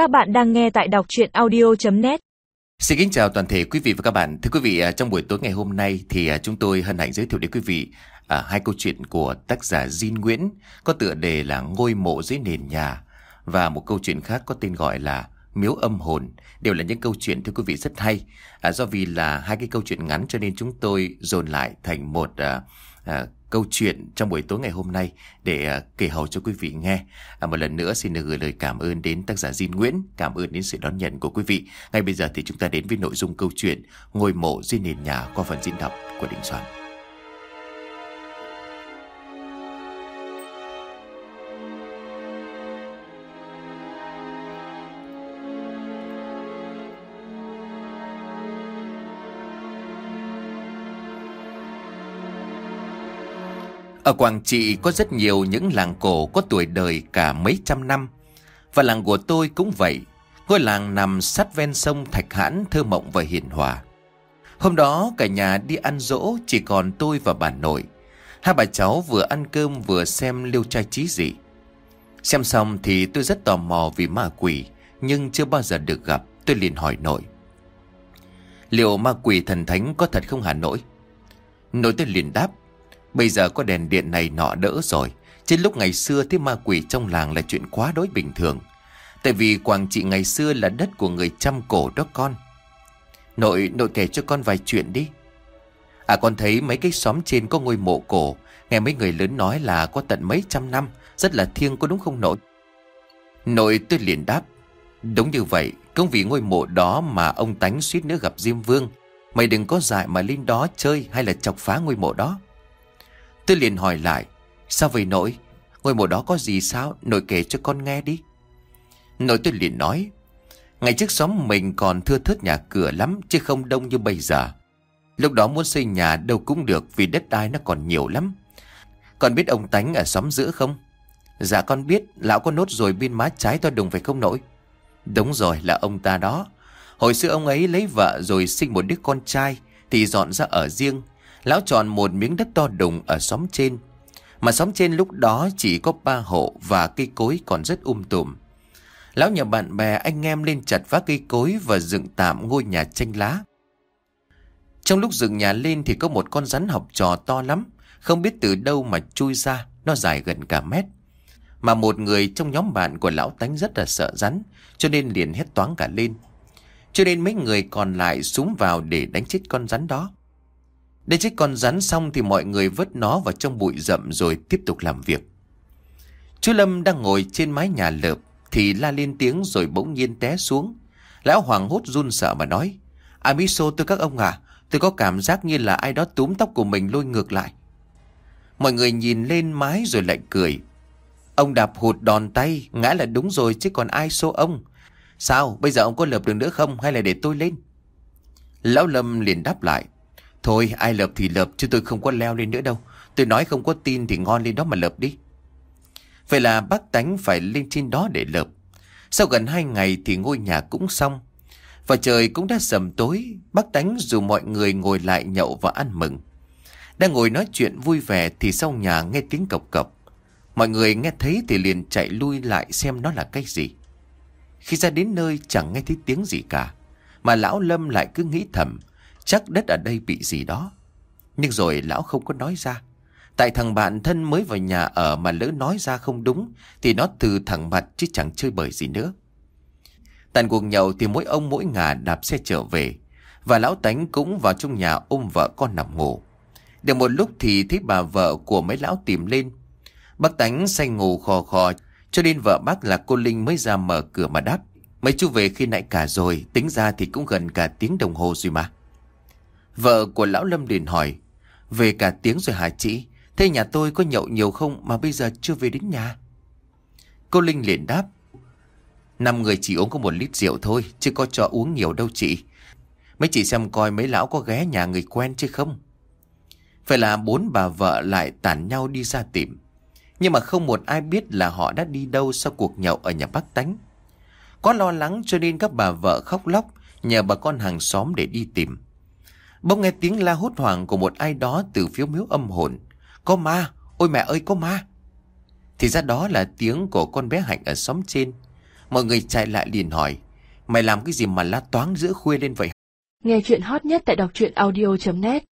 Các bạn đang nghe tại đọc chuyện audio.net Xin kính chào toàn thể quý vị và các bạn. Thưa quý vị, à, trong buổi tối ngày hôm nay thì à, chúng tôi hân hạnh giới thiệu đến quý vị à, hai câu chuyện của tác giả Jin Nguyễn có tựa đề là Ngôi mộ dưới nền nhà và một câu chuyện khác có tên gọi là Miếu âm hồn. Đều là những câu chuyện thưa quý vị rất hay. À, do vì là hai cái câu chuyện ngắn cho nên chúng tôi dồn lại thành một à, à, câu chuyện trong buổi tối ngày hôm nay để à, kể hầu cho quý vị nghe. À, một lần nữa xin được gửi lời cảm ơn đến tác giả Diên Nguyễn, cảm ơn đến sự đón nhận của quý vị. Ngay bây giờ thì chúng ta đến với nội dung câu chuyện Ngôi mộ dưới nền nhà qua phần diễn đọc của Đình Soạn. Ở Quảng Trị có rất nhiều những làng cổ có tuổi đời cả mấy trăm năm. Và làng của tôi cũng vậy. Ngôi làng nằm sát ven sông Thạch Hãn, thơ mộng và hiền hòa. Hôm đó cả nhà đi ăn dỗ chỉ còn tôi và bà nội. Hai bà cháu vừa ăn cơm vừa xem liêu trai trí dị. Xem xong thì tôi rất tò mò vì ma quỷ, nhưng chưa bao giờ được gặp, tôi liền hỏi nội. Liệu ma quỷ thần thánh có thật không Hà Nội? Nội tôi liền đáp, Bây giờ có đèn điện này nọ đỡ rồi. Trên lúc ngày xưa thì ma quỷ trong làng là chuyện quá đối bình thường. Tại vì Quảng Trị ngày xưa là đất của người trăm cổ đó con. Nội, nội kể cho con vài chuyện đi. À con thấy mấy cái xóm trên có ngôi mộ cổ. Nghe mấy người lớn nói là có tận mấy trăm năm. Rất là thiêng có đúng không nội? Nội tôi liền đáp. Đúng như vậy Cũng vì ngôi mộ đó mà ông Tánh suýt nữa gặp Diêm Vương. Mày đừng có dại mà lên đó chơi Hay là chọc phá ngôi mộ đó. Tôi liền hỏi lại, Sao vậy nội? Ngôi mộ đó có gì sao? Nội kể cho con nghe đi. Nội tôi liền nói, Ngày trước xóm mình còn thưa thớt nhà cửa lắm, Chứ không đông như bây giờ. Lúc đó muốn xây nhà đâu cũng được Vì đất đai nó còn nhiều lắm. Con biết ông Tánh ở xóm giữa không? Dạ con biết, Lão có nốt rồi bên má trái to đùng phải không nội? Đúng rồi, là ông ta đó. Hồi xưa ông ấy lấy vợ rồi sinh một đứa con trai, Thì dọn ra ở riêng. Lão chọn một miếng đất to đùng ở xóm trên. Mà xóm trên lúc đó chỉ có ba hộ Và cây cối còn rất um tùm. Lão nhờ bạn bè anh em lên chặt phá cây cối Và dựng tạm ngôi nhà tranh lá. Trong lúc dựng nhà lên thì có một con rắn học trò to lắm, Không biết từ đâu mà chui ra, Nó dài gần cả mét. Mà một người trong nhóm bạn của lão tánh rất là sợ rắn, Cho nên liền hét toáng cả lên. Cho nên mấy người còn lại súng vào để đánh chết con rắn đó để chết con rắn xong thì mọi người vớt nó vào trong bụi rậm rồi tiếp tục làm việc. Chú Lâm đang ngồi trên mái nhà lợp thì la lên tiếng rồi bỗng nhiên té xuống. Lão Hoàng hốt run sợ mà nói. Amiso tôi các ông à, tôi có cảm giác như là ai đó túm tóc của mình lôi ngược lại. Mọi người nhìn lên mái rồi lại cười. Ông đạp hụt đòn tay, ngã là đúng rồi chứ còn ai xô ông. Sao, bây giờ ông có lợp được nữa không hay là để tôi lên? Lão Lâm liền đáp lại. Thôi ai lợp thì lợp chứ tôi không có leo lên nữa đâu. Tôi nói không có tin thì ngon lên đó mà lợp đi. Vậy là bác tánh phải lên trên đó để lợp. Sau gần hai ngày thì ngôi nhà cũng xong. Và trời cũng đã sầm tối, bác tánh dù mọi người ngồi lại nhậu và ăn mừng. Đang ngồi nói chuyện vui vẻ thì sau nhà nghe tiếng cộc cộc. Mọi người nghe thấy thì liền chạy lui lại xem nó là cái gì. Khi ra đến nơi chẳng nghe thấy tiếng gì cả. Mà lão Lâm lại cứ nghĩ thầm Chắc đất ở đây bị gì đó. Nhưng rồi lão không có nói ra. Tại thằng bạn thân mới vào nhà ở mà lỡ nói ra không đúng, Thì nó từ thẳng mặt chứ chẳng chơi bời gì nữa. Tàn cuộc nhậu thì mỗi ông mỗi ngà đạp xe trở về, Và lão tánh cũng vào trong nhà ôm vợ con nằm ngủ. Được một lúc thì thấy bà vợ của mấy lão tìm lên. Bác tánh say ngủ khò khò, Cho nên vợ bác là cô Linh mới ra mở cửa mà đáp. Mấy chú về khi nãy cả rồi, Tính ra thì cũng gần cả tiếng đồng hồ rồi mà. Vợ của lão Lâm liền hỏi, Về cả tiếng rồi hả chị? Thế nhà tôi có nhậu nhiều không Mà bây giờ chưa về đến nhà? Cô Linh liền đáp, Năm người chỉ uống có một lít rượu thôi, Chứ có cho uống nhiều đâu chị. Mấy chị xem coi mấy lão có ghé nhà người quen chứ không? Phải là bốn bà vợ lại tản nhau đi ra tìm Nhưng mà không một ai biết là họ đã đi đâu sau cuộc nhậu ở nhà bác tánh. Có lo lắng cho nên các bà vợ khóc lóc, Nhờ bà con hàng xóm để đi tìm. Bỗng nghe tiếng la hốt hoảng của một ai đó từ phía miếu âm hồn. Có ma, ôi mẹ ơi có ma. Thì ra đó là tiếng của con bé Hạnh ở xóm trên. Mọi người chạy lại liền hỏi Mày làm cái gì mà la toáng giữa khuya lên vậy Nghe chuyện hot nhất tại đọc truyện audio.net